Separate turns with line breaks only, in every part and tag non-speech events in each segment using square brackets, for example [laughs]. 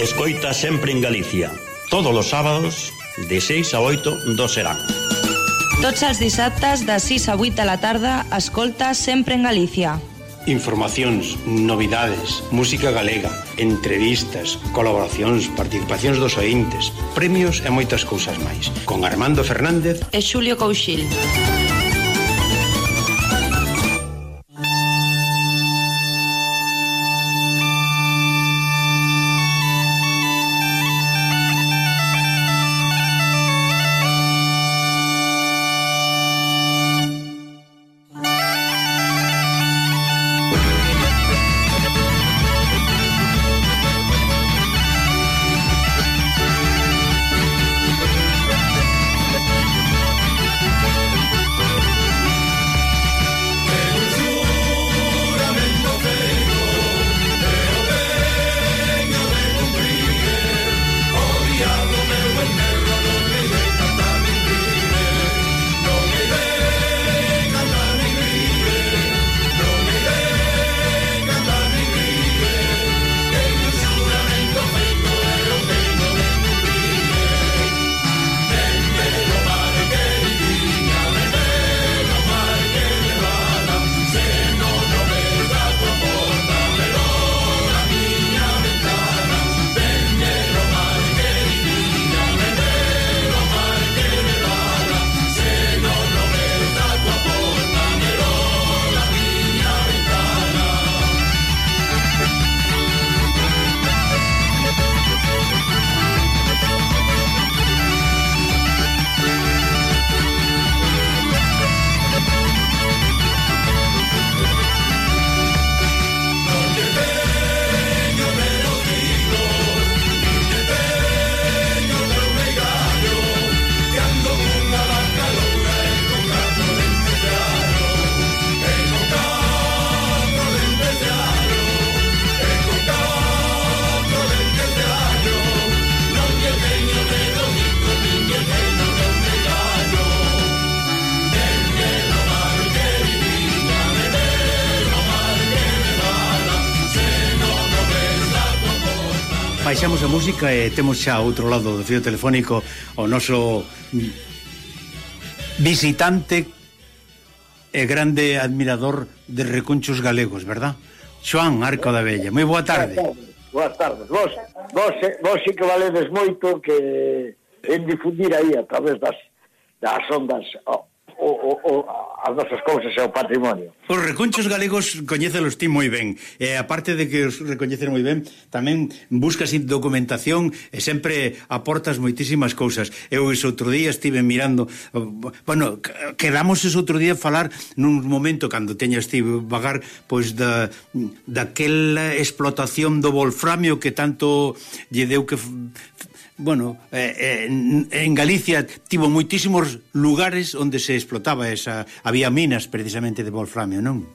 Escoita sempre en Galicia. Todos os sábados, de 6 a 8 do Serán.
Tots els dissabtes, de 6 a 8 de la tarda, escolta sempre en Galícia.
Informacións, novidades, música galega, entrevistas, colaboracións, participacións dos ointes, premios e moitas cousas máis. Con Armando Fernández
e Xulio Couchil.
Xulio música e temos xa outro lado do fio telefónico o noso visitante e grande admirador de recunchos galegos, verdad? Xoan Arco da Bella, moi boa tarde.
Boa tarde. Vos, vos, vos sí que valedes moito que en difundir aí a través das, das ondas o, o, o, as nosas cousas e o patrimonio.
Os recunchos galegos coñecelos ti moi ben. E aparte de que os recoñecer moi ben, tamén buscas documentación e sempre aportas moitísimas cousas. Eu ese outro día estive mirando, bueno, quedamos ese outro día falar nun momento cando teñas ti vagar pois da daquela explotación do volframio que tanto lle deu que bueno, eh, en, en Galicia tivo moitísimos lugares onde se explotaba esa... Había minas precisamente de wolframio, non?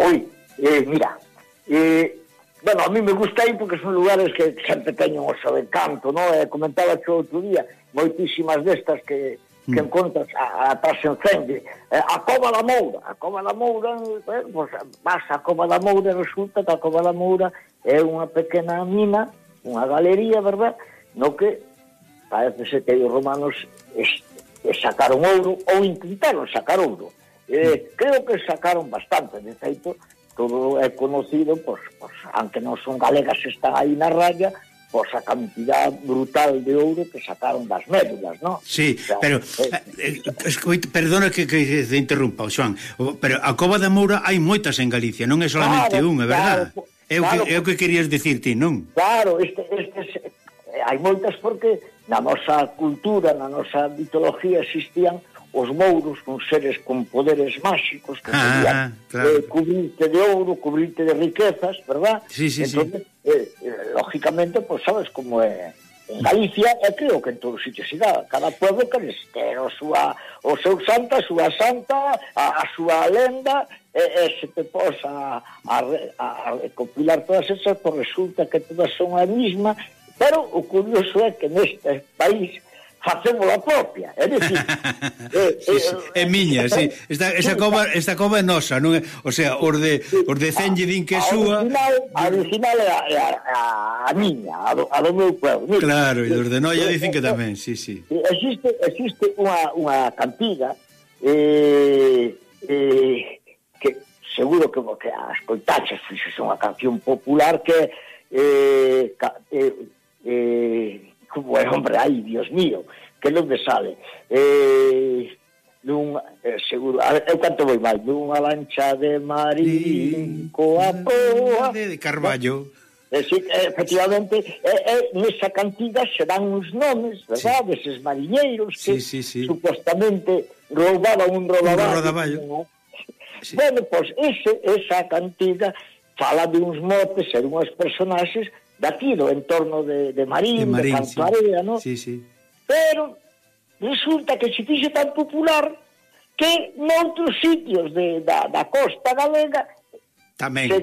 Oi, eh, mira, eh, bueno, a mí me gusta aí porque son lugares que sempre teñen o seu encanto, no? Eh, comentaba o outro día, moitísimas destas que, que mm. encontras atrás encende. Eh, a Cova da Moura, a Cova da Moura, eh, pues, vas a Cova da Moura e resulta que a Cova da Moura é unha pequena mina, unha galería, verdad? no que parece que os romanos es, es sacaron ouro ou intentaron sacar ouro. Eh, creo que sacaron bastante, de feito, todo é conocido, pois, pois, aunque non son galegas, está aí na raya, pois a cantidad brutal de ouro que sacaron das médulas, non?
Sí, o sea, pero eh, eh, eh escoito, perdona que, que te interrumpa, Joan, pero a Cova da Moura hai moitas en Galicia, non é solamente claro, unha, verdad? Claro, é o, que, claro, é o que querías dicir ti, non?
Claro, este, estes hai moitas porque na nosa cultura, na nosa mitología existían os mouros con seres con poderes máxicos que
ah, ah serían ah, claro.
eh, cubrirte de ouro, cubrirte de riquezas, verdad?
Sí, sí,
Entonces, sí. Eh, lógicamente, pues sabes como é en Galicia e creo que en todos os sitios se dá. Cada pueblo que ter o, súa, o seu santa, a súa santa, a, a súa lenda, e, e se te posa a, a, a recopilar todas esas, pues resulta que todas son a mesma Pero o curioso é que neste país facemos a propia, é dicir... [laughs]
eh, sí, sí. Eh, é miña, eh, sí. Esta, esta, cova, esta cova é nosa, non é? O sea, os de, os de Cenlle din que é súa...
A original é a, a, a, a miña, a do, a do meu pueblo.
Mira, claro, e os de Noia dicen que tamén, sí, sí.
Existe, existe unha, unha cantiga eh, eh, que seguro que, que a escoitaches, fixo unha canción popular que eh, eh eh, como é, hombre, ai, dios mío, que non me sale. Eh, nun, eh, seguro, a, eu canto moi mal, nunha lancha de marín, coa coa...
De, de Carballo.
Eh, sí, eh, efectivamente, eh, eh, nesa cantiga serán uns nomes, verdad, sí. deses mariñeiros que
sí, sí, sí.
supostamente roubaban un rodaballo.
Un rodaballo. ¿no?
Sí. Bueno, pois pues, ese, esa cantiga fala de uns motes e unhas personaxes daqui en torno de, de Marín, de, Marín, de Cantuarea, sí. ¿no?
Sí, sí.
Pero resulta que se fixe tan popular que noutros sitios de, da, da costa galega
tamén
se,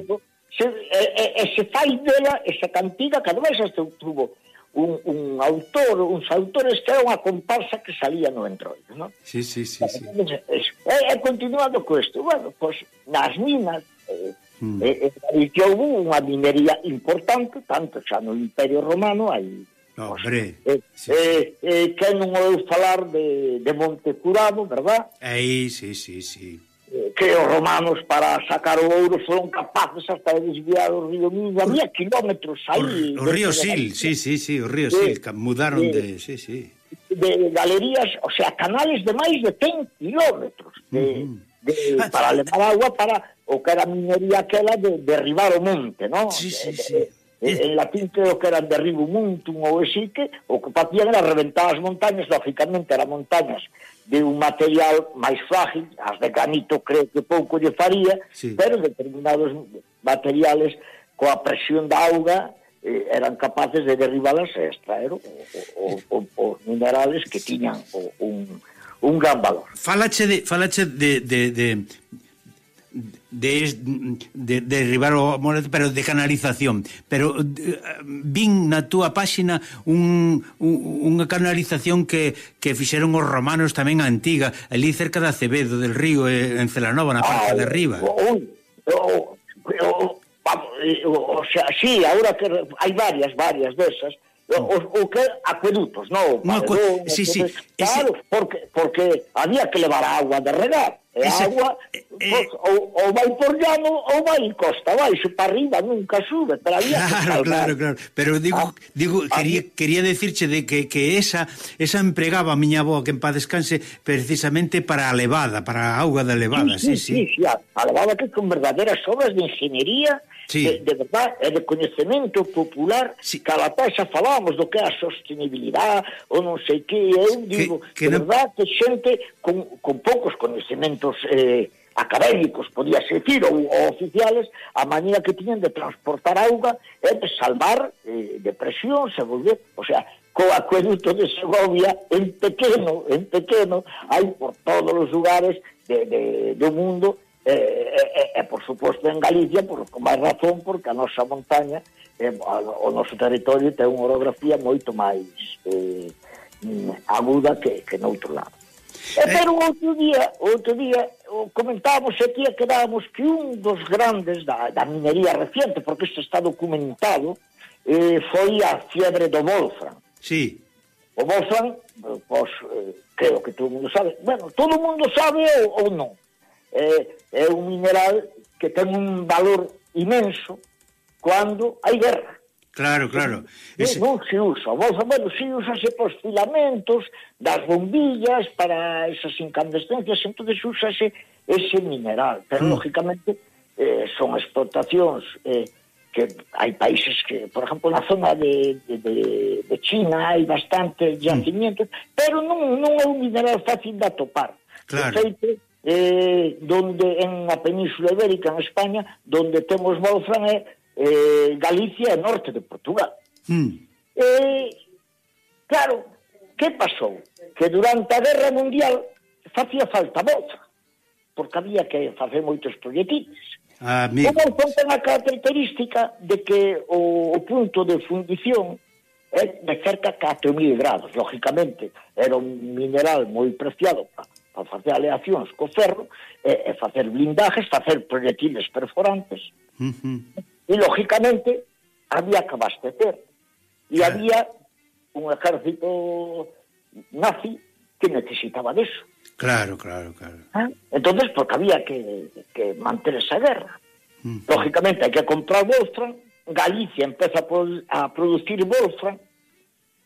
se, e, e, e se fai dela esa cantiga que ademais hasta tuvo un, un autor, uns autores que era unha comparsa que salía no entroido, non?
Sí, sí, sí, sí.
E, e continuando co isto, bueno, pois nas minas eh, Eh, eh, mm. E, e que houve unha minería importante, tanto xa no Imperio Romano,
aí... Hombre,
Eh, sí, eh, sí. e, que non ouve falar de, de Monte Curado, verdad?
Aí, sí, sí, sí.
Que os romanos para sacar o ouro foron capaces hasta de desviar o río Nilo, había kilómetros aí.
O, o río Sil, sí, sí, sí, o río Sil, que mudaron de, de... Sí, sí.
De galerías, o sea, canales de máis de 100 kilómetros de, uh -huh. de, ah, para levar agua para o que era a minería aquela de derribar o monte, non?
Sí, sí, eh, sí.
Eh, en, en latín creo que eran derribo montum ou exique, o que facían era reventar as montañas, lógicamente eran montañas de un material máis frágil, as de granito creo que pouco lle faría, sí. pero determinados materiales coa presión da auga eh, eran capaces de derribalas e extraer os minerales que tiñan o, un, un gran valor.
Falache de, falache de, de, de de, de, de derribar o monte, pero de canalización. Pero de, vin na túa páxina un, un, unha canalización que, que fixeron os romanos tamén a antiga, ali cerca da Acevedo, del río, eh, en Celanova, na parte ah, de arriba.
Oh, oh, oh, o sea, sí, agora que hai varias, varias desas, os, o que acuedutos, non?
Acu... Sí, sí.
Claro, Ese... porque, porque había que levar agua de regar. E Ese, agua eh, pues, ou, ou vai por llano ou vai costa baixo, para arriba nunca sube, pero había
Claro, claro, claro, pero digo, ah, digo ah, quería quería decirche de que, que esa esa empregaba a miña avó que en paz descanse precisamente para a levada, para a auga da levada, sí, sí.
Sí, sí, sí a, a levada que con verdadeiras obras de ingeniería Sí. De, de verdad, é de coñecemento popular sí. cada taxa falamos do que é a sostenibilidade ou non sei que eu digo, que, que de verdad que xente con, con poucos coñecementos departamentos eh, académicos, podíase decir, ou, ou oficiales, a manía que tiñen de transportar auga e de salvar eh, de presión, se volver, o sea, co acueduto de Segovia en pequeno, en pequeno, hai por todos os lugares de, de, do mundo e, e, e, por suposto, en Galicia, por máis razón, porque a nosa montaña, eh, o noso territorio ten unha orografía moito máis eh, aguda que, que noutro lado. E pero outro día, outro día comentábamos aquí e quedábamos que un um dos grandes da, da minería reciente, porque isto está documentado, eh, foi a fiebre do Wolfram.
Sí.
O Wolfram, eh, pois, eh, creo que todo mundo sabe, bueno, todo mundo sabe ou, ou non, eh, é un mineral que ten un valor imenso cando hai guerra.
Claro, claro.
Ese... Non se usa. Vos, bueno, si usase para os filamentos das bombillas para esas incandescencias, entón usase ese mineral. Pero, mm. lógicamente, eh, son explotacións eh, que hai países que, por exemplo, na zona de, de, de China hai bastantes mm. yacimientos, mm. pero non, non é un mineral fácil de atopar.
Claro.
De feito, eh, donde en a Península Ibérica, en España, donde temos Wolfram é eh, Galicia e norte de Portugal.
Mm.
Eh, claro, que pasou? Que durante a Guerra Mundial facía falta bolsa, porque había que facer moitos proyectitos.
Ah,
o bolsa ten a característica de que o, o punto de fundición é de cerca 4.000 grados, lógicamente. Era un mineral moi preciado para pa facer aleacións co ferro, e, e facer blindajes, facer proyectiles perforantes.
Uh -huh.
E, lógicamente, había que abastecer. E
claro.
había un ejército nazi que necesitaba de eso.
Claro, claro, claro.
¿Eh? Entonces, porque había que, que manter esa guerra.
Uh -huh.
Lógicamente, hay que comprar bolsa. Galicia empeza a producir bolsa.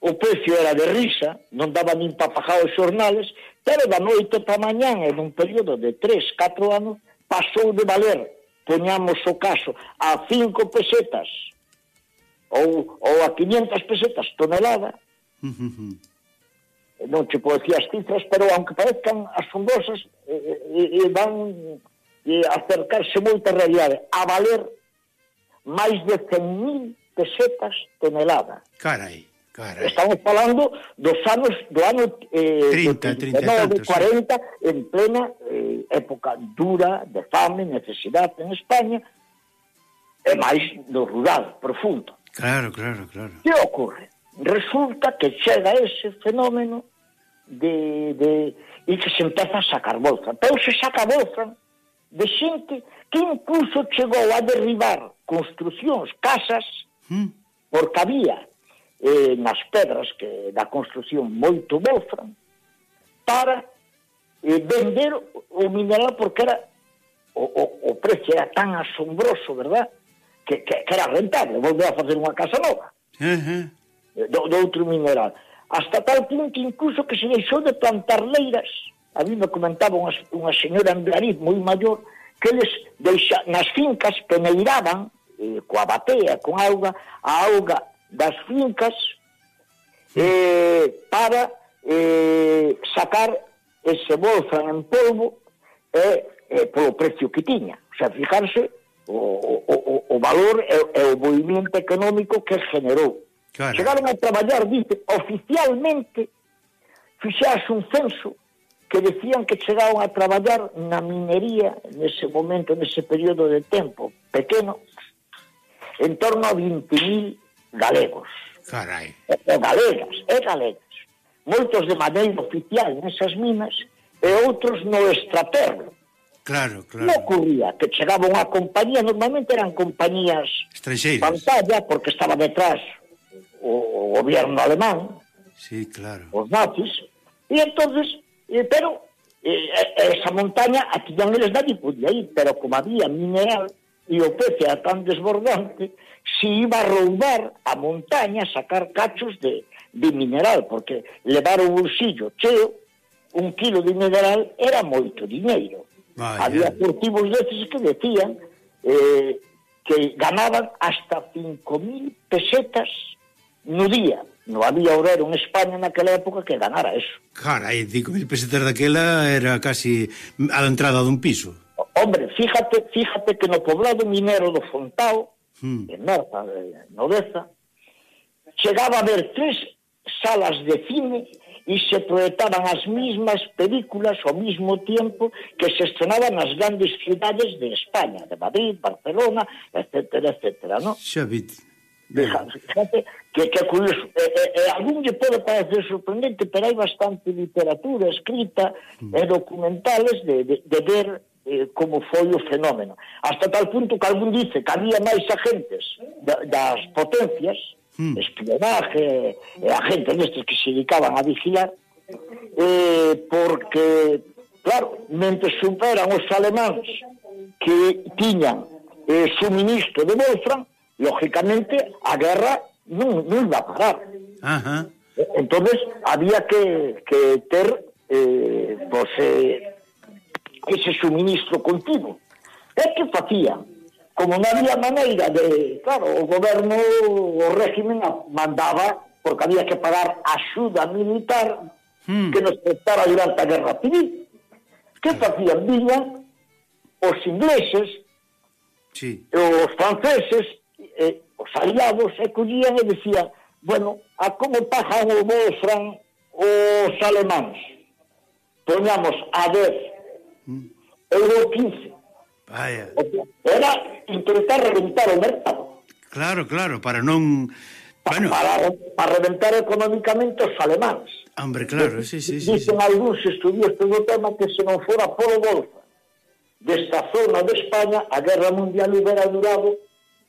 O precio era de risa, non daba nin papajado os xornales, pero da noite para mañán, en un período de 3, 4 anos, pasou de valer poñamos o caso a 5 pesetas ou, ou a 500 pesetas tonelada,
uh -huh.
non te podo as cifras, pero aunque parezcan asombrosas, eh, eh, eh, van eh, acercarse moita realidade, a valer máis de 100.000 pesetas tonelada.
Carai, carai.
Estamos falando dos anos do ano eh,
30, 30
40 en plena época dura de fame, necesidade en España, e máis no rural, profundo.
Claro, claro, claro.
Que ocorre? Resulta que chega ese fenómeno de, de e que se empeza a sacar bolsa. Pero se saca bolsa de xente que incluso chegou a derribar construcións, casas,
mm.
porque había eh, nas pedras que da construción moito bolfran, para eh, vender o mineral porque era o, o, o preço era tan asombroso, verdad? Que, que, que era rentable, volver a facer unha casa nova
uh -huh.
Eh, do, do outro mineral. Hasta tal punto incluso que se deixou de plantar leiras. A mí me comentaba unha, unha señora en Blariz moi maior que eles deixa, nas fincas peneiraban eh, coa batea, con auga, a auga das fincas eh, para eh, sacar e se bolzan en polvo é, é polo precio que tiña. O sea, fijarse o, o, o, o valor e, e o movimento económico que generou.
Claro.
Chegaron a traballar, dice, oficialmente fixase un censo que decían que chegaron a traballar na minería nese momento, nese período de tempo pequeno, en torno a 20.000 galegos.
Carai.
E, e galegas, e galegas moitos de maneira oficial nesas minas e outros no extraperlo.
Claro, claro.
Non ocurría que chegaba unha compañía, normalmente eran compañías
Estranxeiras.
pantalla, porque estaba detrás o, o gobierno alemán,
sí, claro.
os nazis, e entonces, eh, pero eh, esa montaña a tiñan eles nadie podía ir, pero como había mineral e o pece era tan desbordante, se iba a roubar a montaña a sacar cachos de, de mineral, porque levar o bolsillo cheo un kilo de mineral era moito diñeiro.
Vaya.
Había cultivos deses que decían eh, que ganaban hasta 5.000 pesetas no día. No había obrero en España naquela época que ganara eso.
Carai, 5.000 pesetas daquela era casi a entrada dun piso.
Hombre, fíjate, fíjate que no poblado minero do Fontao
mm.
en Merza, en Odessa, chegaba a haber tres salas de cine e se proyectaban as mismas películas ao mismo tiempo que se estrenaban nas grandes cidades de España, de Madrid, Barcelona, etcétera, etcétera, ¿no?
Xa vite.
Fíjate, que, que curioso. Eh, eh, eh, algún lle pode parecer sorprendente, pero hai bastante literatura escrita mm. e documentales de, de, de ver eh, como foi o fenómeno. Hasta tal punto que algún dice que había máis agentes da, das potencias,
mm.
espionaje, eh, e agentes destes que se dedicaban a vigilar, eh, porque, claro, mentre superan os alemáns que tiñan eh, suministro de Wolfram, lógicamente a guerra non, non iba a parar.
Ajá.
Entonces había que, que ter eh, pues, eh, ese suministro continuo. E que facían? Como non había maneira de... Claro, o goberno, o régimen mandaba, porque había que pagar axuda militar
hmm.
que nos prestara durante a guerra civil. Que hmm. facían? Viñan os ingleses,
sí.
os franceses, eh, os aliados, e collían e decían, bueno, a como pagan o mostran os alemáns? Poñamos a ver euro 15.
Vaya.
O sea, era intentar reventar o mercado.
Claro, claro, para non... Bueno.
Para, para reventar económicamente os alemáns.
Hombre, claro, sí, sí, sí.
Dicen sí. algúns estudios do tema que se non fora polo Golfo desta zona de España, a Guerra Mundial hubiera durado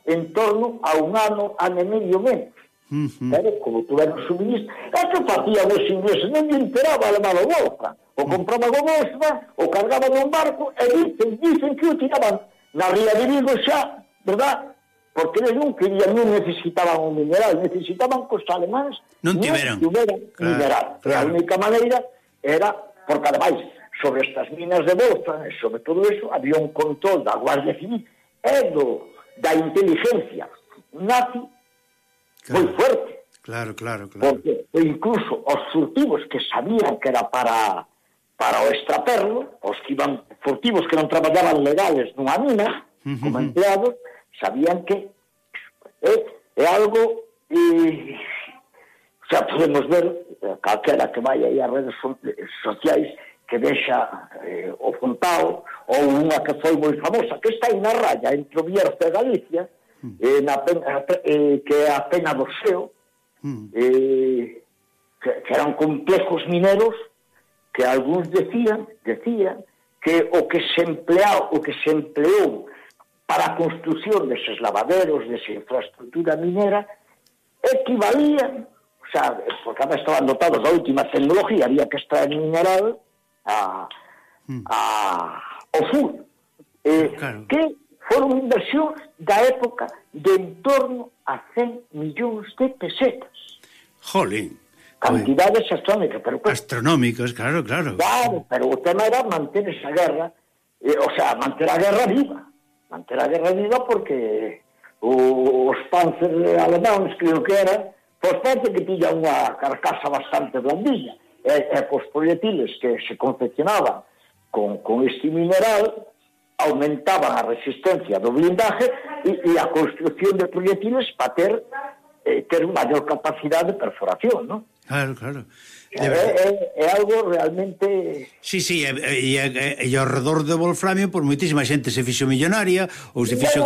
en torno a un ano, ano e medio menos.
Uh
Pero, Como tuveron suministro. É que facían os ingleses, non lle enteraba a levar o Golfa. O compraba o Golfa, o cargaba nun barco, e dicen, dicen que o tiraban na ría de Vigo xa, verdad? Porque eles non querían, non necesitaban o mineral, necesitaban que os alemáns
non tiveran,
non tiveran
claro,
mineral.
Claro.
A única maneira era, porque ademais, sobre estas minas de Bolsa, sobre todo eso, había un control da Guardia Civil e do, da inteligencia nazi
claro.
moi fuerte.
Claro, claro, claro.
Porque incluso os furtivos que sabían que era para para o extraperlo, os que iban furtivos que non traballaban legales nunha mina, como empleados, sabían que é, é algo e, xa podemos ver eh, calquera que vai aí ás redes sociais que deixa eh, o Fontao ou unha que foi moi famosa, que está aí na raya entre o Bierzo e Galicia, eh, na pena, eh, que é a pena do Seo,
mm.
eh, que, que eran complejos mineros que algúns decían, decían que o que se empleou, o que se empleou para a construción deses lavaderos, desa infraestructura minera, equivalían, o sea, porque además estaban dotados da última tecnología, había que extraer mineral a, mm. a, ao sur. Eh,
claro.
Que foron inversións da época de en torno a 100 millóns de pesetas.
Jolín.
Cantidades astronómicas. Pero, pues,
Astronómicas, claro, claro.
Claro, pero o tema era manter esa guerra, eh, o sea, manter a guerra viva. Manter a guerra viva porque os panzer alemáns, creo que era, pois parte que tiña unha carcasa bastante blandilla, e, e cos proyectiles que se confeccionaban con, con este mineral, aumentaban a resistencia do blindaje e, e a construcción de proyectiles para ter, eh, ter maior capacidade de perforación, non?
Claro, claro. Eh, de
é, é, é algo realmente...
Sí, sí, eh, eh, e, e, e, e ao redor do Wolframio, por moitísima xente se fixo millonaria, ou se fixo...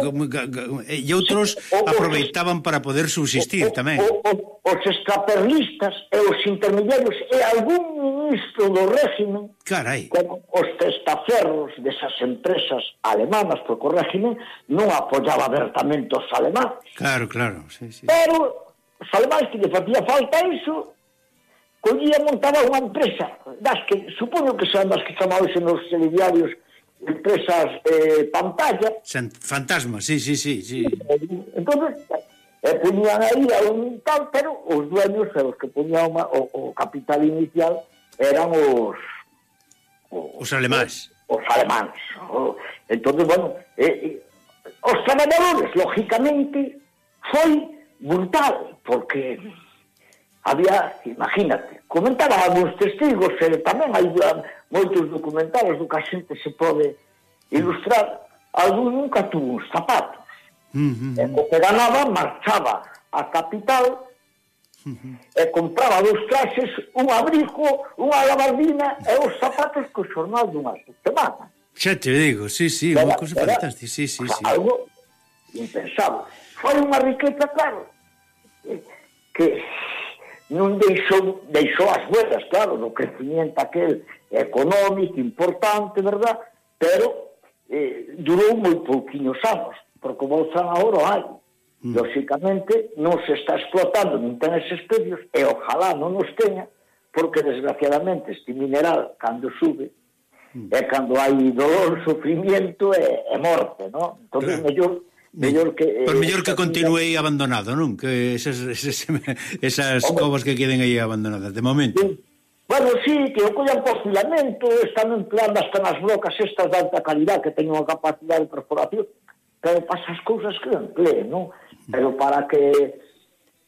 E outros aproveitaban para poder subsistir tamén.
O, o, os escaperlistas e os intermediarios e algún ministro do régimen,
Carai.
como os testaferros desas empresas alemanas, porque o régimen non apoyaba abertamente os alemanes.
Claro, claro. Sí, sí.
Pero os alemanes que lle facía falta iso collía montaba unha empresa das que supoño que son das que chamábase nos telediarios empresas eh, pantalla.
Fantasma, sí, sí, sí, sí.
entonces eh, poñían aí a un tal pero os dueños e os que poñían o, o capital inicial eran os
os, os alemáns
os alemáns. O, entonces, bueno eh, eh os traballadores, lógicamente foi brutal, porque había, imagínate, comentaba algúns testigos e tamén hai eh, moitos documentales do que a xente se pode ilustrar, algún nunca tuvo uns zapatos.
Uh -huh.
E co que ganaba, marchaba a capital e compraba dos traxes, un abrigo, unha gabardina e os zapatos co xornal dunha semana.
Xa te digo, sí, sí, era, unha cousa fantástica, sí, sí, sí.
Algo impensable. Foi unha riqueza, claro, que non deixou, deixou as huellas, claro, no crecimiento aquel económico importante, verdad? Pero eh, durou moi pouquiños anos, porque o Bolzán agora hai. Mm. Lóxicamente, non se está explotando, non ten eses precios, e ojalá non os teña, porque desgraciadamente este mineral, cando sube, mm. é cando hai dolor, sufrimiento e, e morte, non? Entón,
claro.
mellor Mellor que... Eh, Por
mellor que continue aí abandonado, non? Que esas, esas, [laughs] esas
Hombre,
covas que queden aí abandonadas, de momento.
Sí. Bueno, sí, que o collan por filamento, están empleando hasta nas brocas estas de alta calidad que teñen a capacidade de perforación, pero para esas cousas que empleen, non? Mm. Pero para que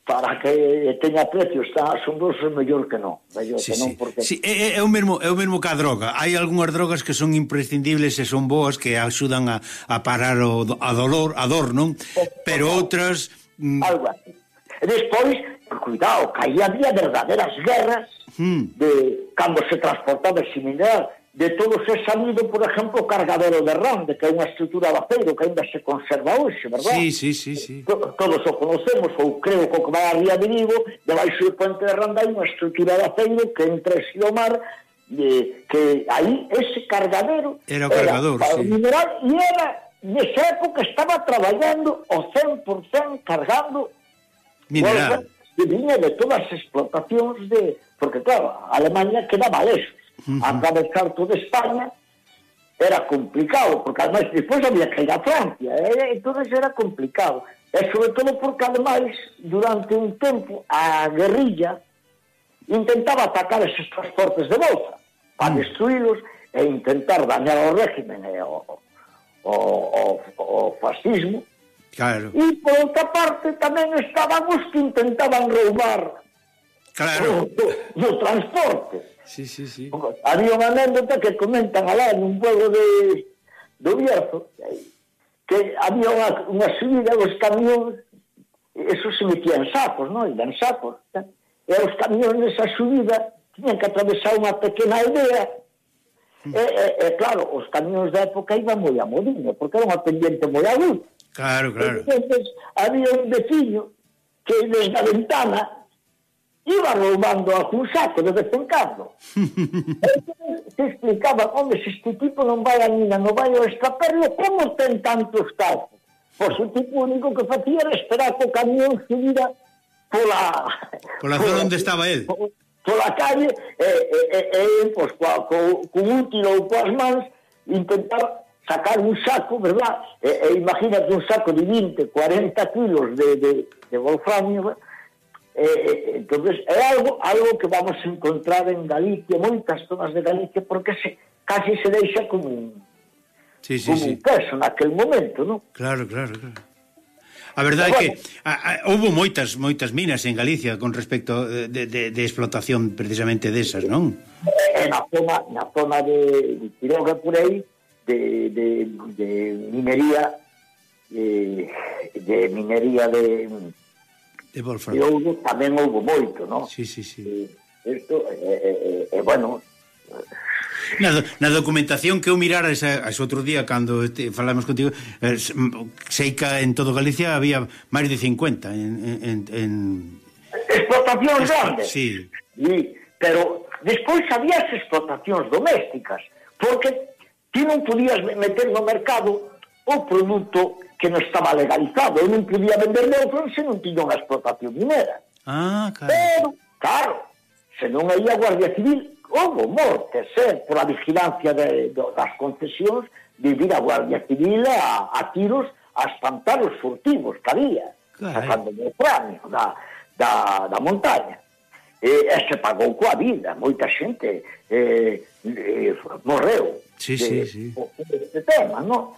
para que eh, teña precio está son dos mellor que non, mellor
sí,
que non porque
sí, é, é o mesmo é o mesmo que a droga. Hai algunhas drogas que son imprescindibles e son boas que axudan a, a parar o a dolor, a dor, non? Pero outras mm,
algo así. E despois, cuidado, que aí había verdadeiras guerras
hmm.
de cando se transportaba ese mineral de todos é sabido, por exemplo, o cargadero de Rande, que é unha estrutura de aceiro que ainda se conserva hoxe, verdad?
Sí, sí, sí, sí.
Todos o conocemos, ou creo que o que vai a Ría de Vigo, debaixo do puente de Rande hai unha estrutura de aceiro que entre si o mar, de, que aí ese cargadero
era o cargador,
era,
sí.
mineral, e era, nesa época estaba traballando o 100% cargando
mineral.
Que viña de todas as explotacións de... Porque, claro, Alemanha quedaba lexo uh -huh. atravesar toda España era complicado, porque además despois había que ir a Francia, eh? entonces era complicado. E sobre todo porque ademais, durante un tempo, a guerrilla intentaba atacar esos transportes de bolsa para destruílos e intentar dañar o régimen e o, o, o, o fascismo.
Claro.
E por outra parte tamén estaban os que intentaban roubar
claro.
o, o, o transporte.
Sí, sí, sí.
Había unha anécdota que comentan alá nun pueblo de do Bierzo que había unha, unha subida dos camións eso se metían sacos, non? Eran sacos. Tá? E os camións nesa subida tiñan que atravesar unha pequena aldea hmm. E, e, e claro, os camións da época iban moi a modinho, porque era unha pendiente moi aguda.
Claro, claro.
Entonces, había un veciño que desde a ventana iba roubando a saco de vez en cando. [laughs] Entón, se explicaba, hombre, se este tipo non vai a Nina, non vai ao extraperlo, como ten tantos tazos? Pois o tipo único que facía era esperar que o camión subira pola...
Pola zona onde estaba el.
Pola calle, e, e, e, e pois, coa, co, co útil ou coas mans, intentar sacar un saco, verdad? E, e imagínate un saco de 20, 40 kilos de, de, de volframio, verdad? Eh, eh, entonces é algo algo que vamos a encontrar en Galicia, moitas zonas de Galicia, porque se, casi se deixa como un,
sí, sí,
como
sí.
un peso naquel momento, non?
Claro, claro, claro. A verdade é que a, a, houve moitas moitas minas en Galicia con respecto eh, de, de, de explotación precisamente desas, non?
Eh, na zona, na zona de, de Quiroga por aí de, de, de minería de, de minería de
de Wolfram.
E houve, tamén houve moito, non?
Sí, sí, sí.
E, esto, e, e, e bueno,
Na, na documentación que eu mirara esa, ese outro día cando te, falamos contigo eh, sei que en todo Galicia había máis de 50 en, en, en...
explotacións grandes
sí.
y, pero despois había as explotacións domésticas porque ti non podías meter no mercado o produto que non estaba legalizado. Eu non podía vender neutro se non tiña unha explotación minera.
Ah, claro.
Pero, claro, se non hai a Guardia Civil, houve mortes, eh, por a vigilancia de, de, das concesións, vivir a Guardia Civil a, a tiros a espantar os furtivos que había,
Carai.
sacando o cráneo da, da, da montaña. E, e se pagou coa vida, moita xente eh, eh, morreu.
Sí,
de,
sí, sí.
Por este tema, non?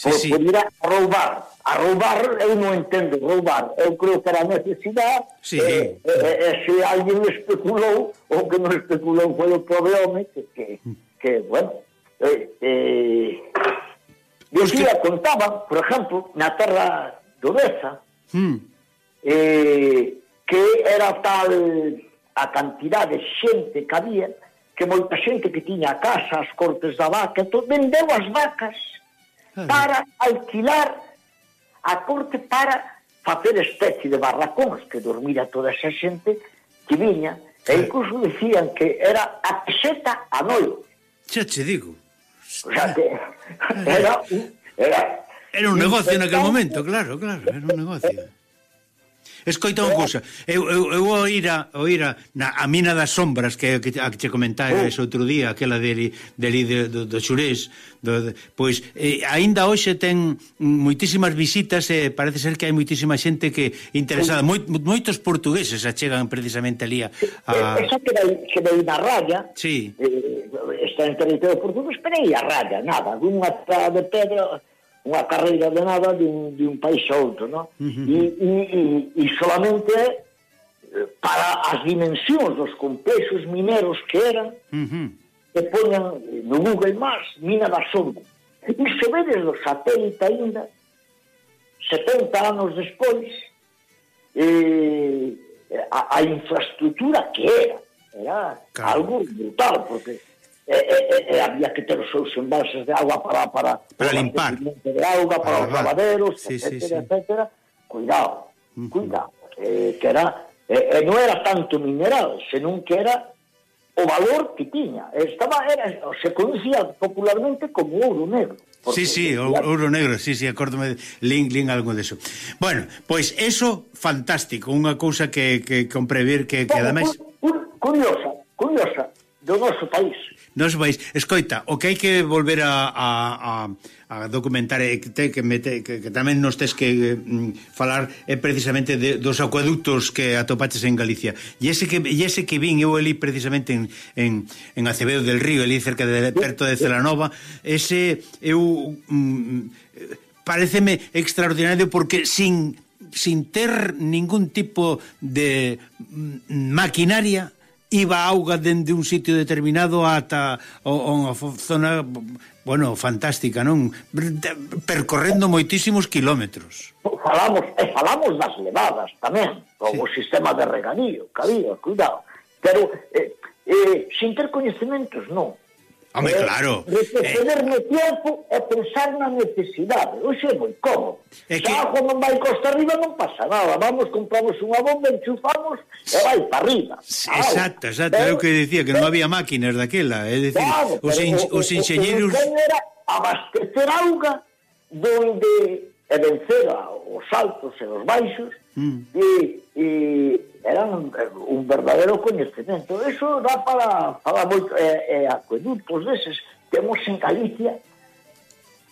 sí, sí.
por ir a roubar. A roubar eu non entendo roubar. Eu creo que era necesidade.
Sí.
Eh, eh, eh, se alguén especulou, o que non especulou foi o pobre home, que, que, que bueno, eh, eh,
Pois
que... contaban, por exemplo, na terra do Besa,
hmm.
eh, que era tal a cantidade de xente que había, que moita xente que tiña casas, cortes da vaca, todo, vendeu as vacas para alquilar a corte para facer especie de barracóns que dormira toda esa xente que viña e incluso decían que era a peseta a noite.
Xa che digo.
O sea que [laughs] era un, era,
era un negocio naquele momento, claro, claro, era un negocio. Escoita unha eh? cousa, eu, eu, eu vou ir a, vou ir a, na, a mina das sombras que, que, a que te comentaba eh? ese outro día, aquela deli, deli de, do, do Xurés, do, de, pois eh, aínda hoxe ten moitísimas visitas e eh, parece ser que hai moitísima xente que interesada, moi, moitos portugueses achegan precisamente ali a... a...
Eh, esa que vai, que vai na raya,
sí.
eh, está en territorio portugués, pero aí a raya, nada, dunha de pedra unha carreira de nada de un, de un país a outro, non? Uh -huh. e, e, e, e solamente eh, para as dimensións dos complexos mineros que eran,
uh -huh.
que poñan no Google Maps, mina da sombra. E se vedes do satélite ainda, 70 anos despois, eh, a, a infraestructura que era, era
claro.
algo brutal, porque e, e, e había que ter os seus embalses de agua para para
para limpar
de auga para, para os lavaderos,
sí,
etcétera,
sí, sí.
etcétera. Cuidado, uh -huh. cuidado, eh, que era eh, eh, non era tanto mineral, senón que era o valor que tiña. Estaba era se conocía popularmente como ouro negro.
Sí, sí, o, ouro negro, sí, sí, acórdome, lin, lin algo deso. Bueno, pois eso, fantástico, unha cousa que, que comprever que, que ademais...
Curiosa, curiosa, do noso país.
Nos vais, escoita, o que hai que volver a, a, a, a documentar e que, te, que, mete, que, que tamén nos tes que mm, falar é precisamente de, dos acueductos que atopaches en Galicia. E ese que, e ese que vin eu ali precisamente en, en, en Acevedo del Río, ali cerca de, perto de Celanova, ese eu... Mm, pareceme extraordinario porque sin sin ter ningún tipo de mm, maquinaria iba auga dende un sitio determinado ata unha zona bueno, fantástica, non? Percorrendo moitísimos kilómetros.
Falamos, e falamos das levadas tamén, sí. o sistema de regadío, que había, cuidado. Pero eh, eh, sin ter coñecementos, non.
Home, claro.
Retroceder eh... no tempo e pensar na necesidade. Oxe é moi cómodo. É que... Xa non vai costa arriba non pasa nada. Vamos, compramos unha bomba, enchufamos e vai para arriba.
Exacto, exacto. Pero, é o que dicía, que non había máquinas daquela. É dicir, claro, os, in, os enxeñeros... O,
o, o, o, o, e vencer os altos e os baixos mm. e, e eran un verdadero coñecemento eso dá para, para moito e, e acueductos deses temos en Galicia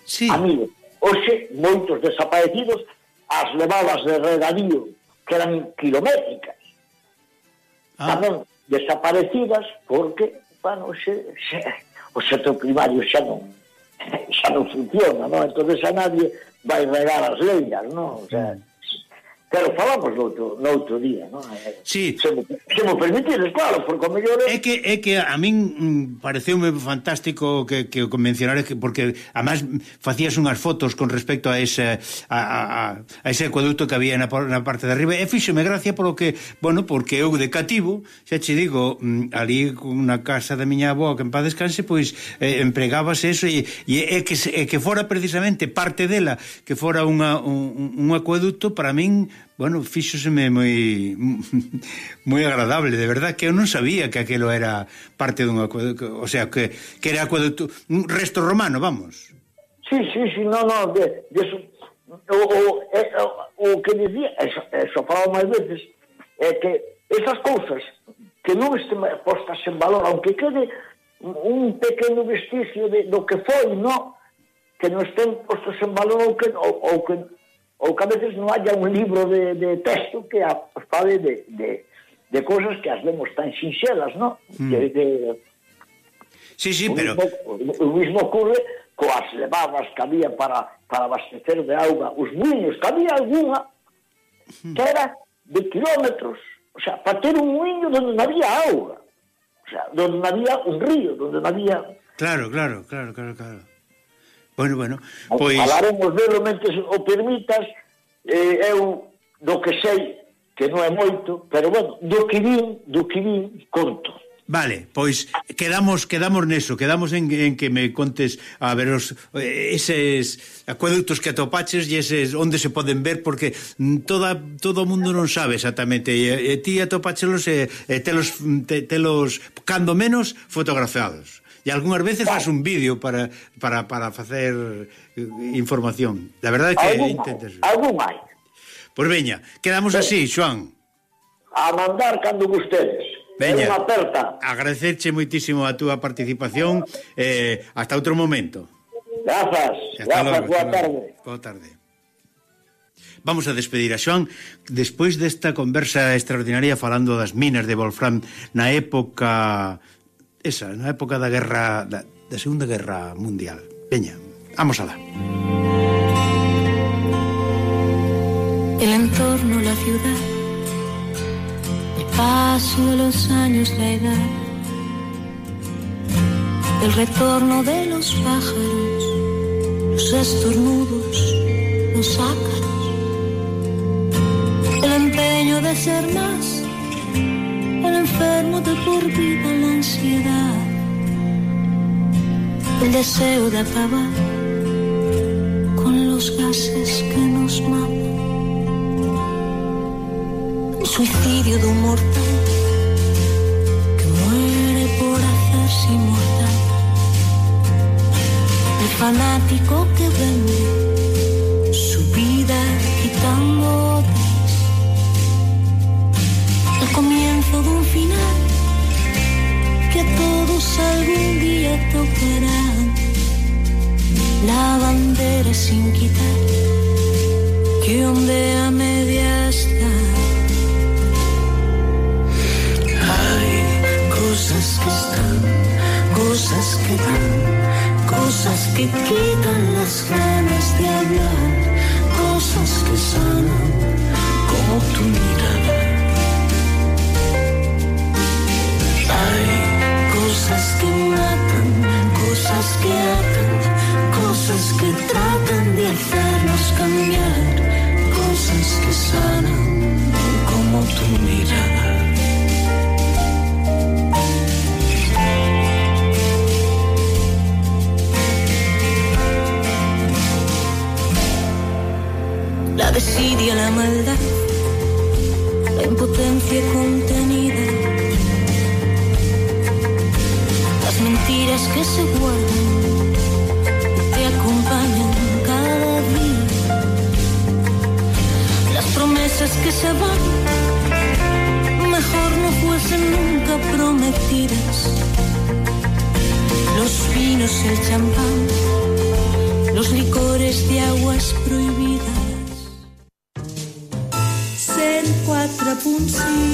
sí. amigos, hoxe moitos desaparecidos as levadas de regadío que eran kilométricas ah. tamén desaparecidas porque bueno, xe, [laughs] xe, o sector primario xa non [laughs] xa non funciona, non? Entón xa nadie vai regar as leiras, non? O sea, Claro, falamos noutro, noutro día, non?
Eh, sí.
Se, me, se me permitides, claro, porque o mellor...
É que, é que a min mm, pareceume fantástico que, que o mencionares, porque, además, facías unhas fotos con respecto a ese, a, a, a ese acueducto que había na, na parte de arriba, e fíxome gracia polo que, bueno, porque eu de cativo, xa che digo, mm, ali unha casa da miña avó, que en paz descanse, pois, eh, empregábase eso, e, e, e, que, e que fora precisamente parte dela, que fora unha, un, un acueducto, para min bueno, fíxoseme moi [laughs] moi agradable, de verdad que eu non sabía que aquilo era parte dun acueducto, o sea, que, que era acueducto, un resto romano, vamos.
Sí, sí, sí, no, no, de, de eso, o, o, eh, o, o que dicía, eso, eso falaba máis veces, é que esas cousas que non estén postas en valor, aunque quede un pequeno vestigio de, do que foi, no, que non estén postas en valor ou que, ou, ou que ou que a veces non haya un libro de, de texto que a, fale de, de, de cosas que as vemos tan sinxelas, non? Mm. Que, de,
sí, sí,
o
pero...
Mismo, o mismo ocurre coas levadas que había para, para abastecer de auga os muiños, que había alguna hmm. que era de kilómetros, o sea, para ter un muiño donde non había auga, o sea, donde non había un río, donde non había...
Claro, claro, claro, claro, claro. Bueno, bueno, pois...
Falaremos delo mentes o permitas, eh, eu do que sei, que non é moito, pero bueno, do que vin, do que vin, conto.
Vale, pois quedamos quedamos neso, quedamos en, en que me contes a ver os eh, eses acueductos que atopaches e eses onde se poden ver porque mm, toda todo o mundo non sabe exactamente e, e ti atopáchelos e, e telos te, telos cando menos fotografiados. E algunhas veces faz un vídeo para, para, para facer eh, información. La verdade é que
algún. Algún hai.
Pois veña, quedamos Ven. así, Xoan.
A mandar cando gustedes.
Veña, agradecerche moitísimo a túa participación. Eh, hasta outro momento.
Grazas. Grazas, boa tarde.
Boa tarde. Vamos a despedir a Xoan despois desta conversa extraordinaria falando das minas de Wolfram na época esa, na época da guerra da, da Segunda Guerra Mundial. Veña, vamos alá.
El entorno, la ciudad, el paso de los años, la edad, el retorno de los pájaros, los estornudos, los ácaros, el empeño de ser más enfermo de por vida la ansiedad, el deseo de acabar con los gases que nos matan, el suicidio de un mortal que muere por hacerse inmortal, el fanático que vende su vida quitando de un final que todos algún día tocará la bandera sin quitar que ondea media está.
Hay cosas que están, cosas que dan, cosas que quitan las ganas de hablar, cosas que sanan como tu mirada. Cosas que matan, cosas que atan, cosas que tratan de hacernos cambiar, cosas que sanan como tu mirada.
La desidia, la maldad, la impotencia contenida, que se guardan te acompañan cada día, las promesas que se van, mejor no fuesen nunca prometidas, los vinos el champán, los licores de aguas prohibidas. 104.6